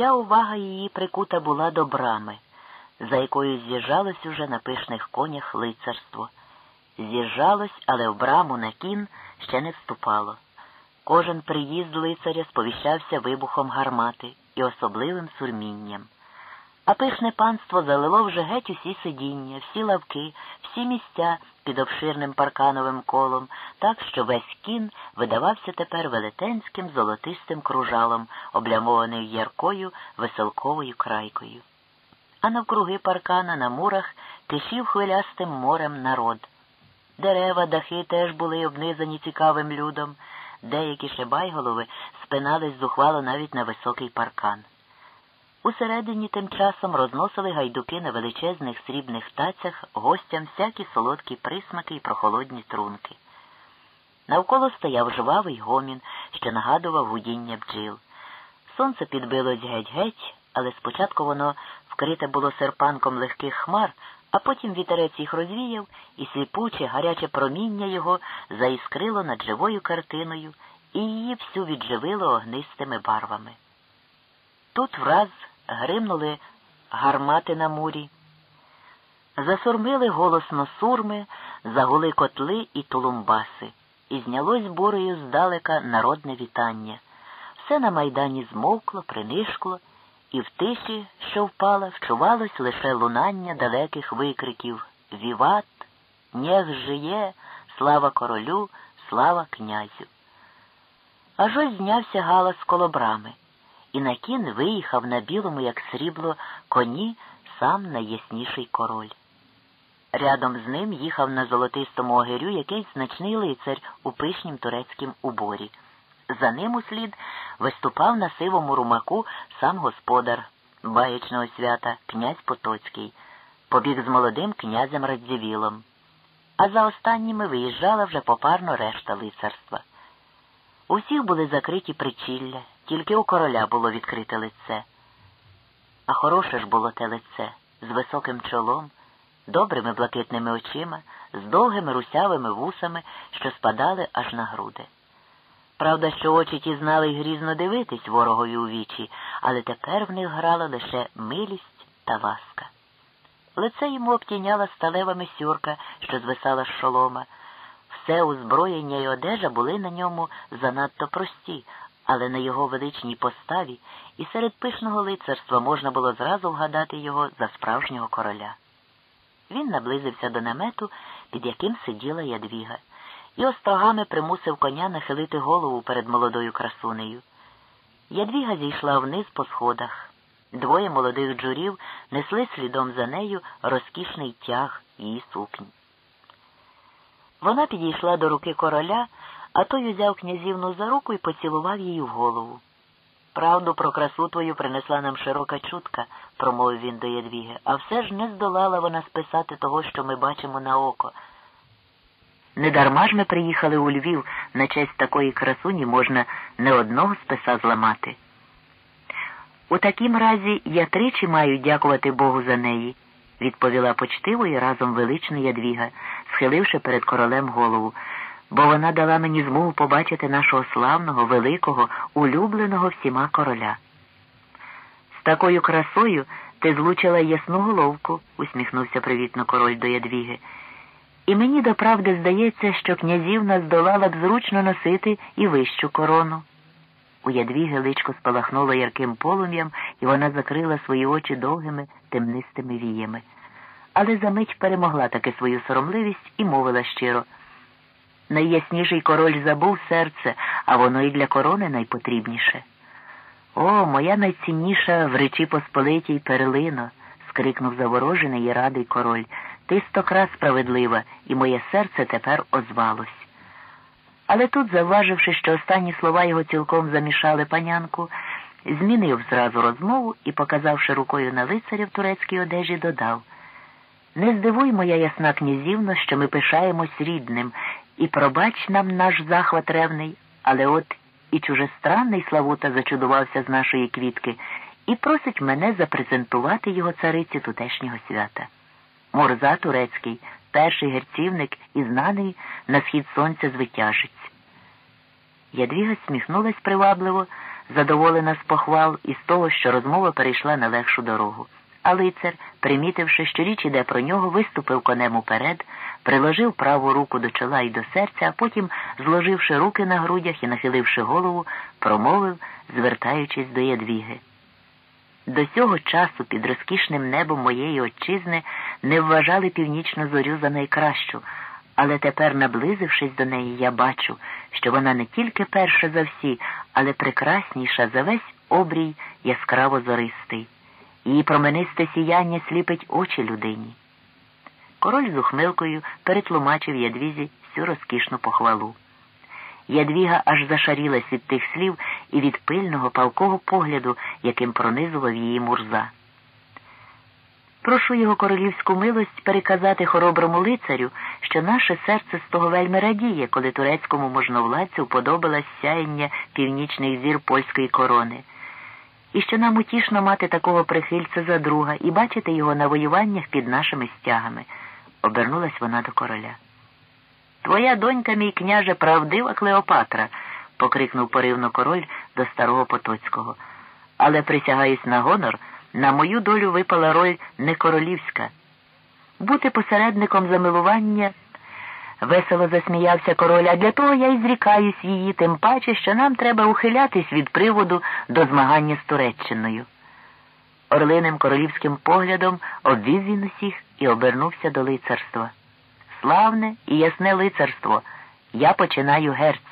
Вся увага її прикута була до брами, за якою з'їжджалось уже на пишних конях лицарство. З'їжджалось, але в браму на кін ще не вступало. Кожен приїзд лицаря сповіщався вибухом гармати і особливим сурмінням. А пишне панство залило вже геть усі сидіння, всі лавки, всі місця під обширним паркановим колом, так що весь кін видавався тепер велетенським золотистим кружалом, облямований яркою веселковою крайкою. А навкруги паркана на мурах кишів хвилястим морем народ. Дерева, дахи теж були обнизані цікавим людом, деякі шибайголови спинались зухвало навіть на високий паркан. Усередині тим часом розносили гайдуки на величезних срібних тацях гостям всякі солодкі присмаки і прохолодні трунки. Навколо стояв жвавий гомін, що нагадував гудіння бджіл. Сонце підбилось геть-геть, але спочатку воно вкрите було серпанком легких хмар, а потім вітерець їх розвіяв, і сліпуче, гаряче проміння його заіскрило над живою картиною і її всю відживило огнистими барвами. Тут враз гримнули гармати на мурі, засурмили голосно сурми, загули котли і тулумбаси, і знялось бурею здалека народне вітання. Все на майдані змовкло, принишкло, і в тиші, що впала, вчувалось лише лунання далеких викриків. Віват, Нєх жиє, слава королю, слава князю. Аж ось знявся галас коло брами і на кін виїхав на білому, як срібло, коні сам найясніший король. Рядом з ним їхав на золотистому огирю якийсь значний лицар у пишнім турецькім уборі. За ним услід виступав на сивому румаку сам господар баєчного свята, князь Потоцький, побіг з молодим князем Радзівілом. А за останніми виїжджала вже попарно решта лицарства. У всіх були закриті причілля, тільки у короля було відкрите лице. А хороше ж було те лице з високим чолом, добрими блакитними очима, з довгими русявими вусами, що спадали аж на груди. Правда, що очі ті знали й грізно дивитись ворогові у вічі, але тепер в них грала лише милість та ласка. Лице йому обтіняла сталева мисюрка, що звисала з шолома. Все озброєння і одежа були на ньому занадто прості, але на його величній поставі і серед пишного лицарства можна було зразу вгадати його за справжнього короля. Він наблизився до намету, під яким сиділа ядвіга, і острогами примусив коня нахилити голову перед молодою красунею. Ядвіга зійшла вниз по сходах. Двоє молодих джурів несли слідом за нею розкішний тяг її сукні. Вона підійшла до руки короля, а той узяв князівну за руку і поцілував її в голову. Правду про красу твою принесла нам широка чутка, промовив він до Ядвіги, а все ж не здолала вона списати того, що ми бачимо на око. Недарма ж ми приїхали у Львів, на честь такої красуні можна не одного списа зламати. У такім разі я тричі маю дякувати Богу за неї, відповіла почтиво і разом велична Ядвіга, схиливши перед королем голову бо вона дала мені змогу побачити нашого славного, великого, улюбленого всіма короля. З такою красою ти злучила ясну головку, усміхнувся привітно король до ядвіги. І мені до правди здається, що князівна здолала б зручно носити і вищу корону. У ядвіги личко спалахнуло ярким полум'ям, і вона закрила свої очі довгими темнистими віями. Але за мить перемогла таки свою соромливість і мовила щиро. Найясніший король забув серце, а воно і для корони найпотрібніше. О, моя найцінніша в речі Посполитій перлино, скрикнув заворожений і радий король. Ти стократ справедлива, і моє серце тепер озвалось. Але тут, завваживши, що останні слова його цілком замішали панянку, змінив зразу розмову і, показавши рукою на лицаря в турецькій одежі, додав Не здивуй, моя ясна князівно, що ми пишаємось рідним. І пробач нам наш захват ревний, але от і чужестранний Славута зачудувався з нашої квітки і просить мене запрезентувати його цариці тутешнього свята. Морза турецький, перший герцівник і знаний на схід сонця звитяжець. Ядвіга сміхнулась привабливо, задоволена з похвал і з того, що розмова перейшла на легшу дорогу. А лицар, примітивши, що річ іде про нього, виступив конем уперед, приложив праву руку до чола і до серця, а потім, зложивши руки на грудях і нахиливши голову, промовив, звертаючись до ядвіги. До цього часу під розкішним небом моєї отчизни не вважали північну зорю за найкращу, але тепер, наблизившись до неї, я бачу, що вона не тільки перша за всі, але прекрасніша за весь обрій яскраво зористий. Її променисте сіяння сліпить очі людині. Король з ухмилкою перетлумачив ядвізі всю розкішну похвалу. Ядвіга аж зашарілась від тих слів і від пильного палкого погляду, яким пронизував її мурза. Прошу його королівську милость переказати хороброму лицарю, що наше серце з того вельми радіє, коли турецькому можновладцю подобалось сяєння північних зір польської корони, і що нам утішно мати такого прихильця за друга і бачити його на воюваннях під нашими стягами, обернулась вона до короля. Твоя донька, мій княже, правдива Клеопатра, покрикнув поривно король до старого Потоцького. Але присягаюсь на гонор, на мою долю випала роль не королівська. Бути посередником замилування. Весело засміявся король, а для того я й зрікаюсь її, тим паче, що нам треба ухилятись від приводу до змагання з Туреччиною. Орлиним королівським поглядом обвів він усіх і обернувся до лицарства. Славне і ясне лицарство. Я починаю герць.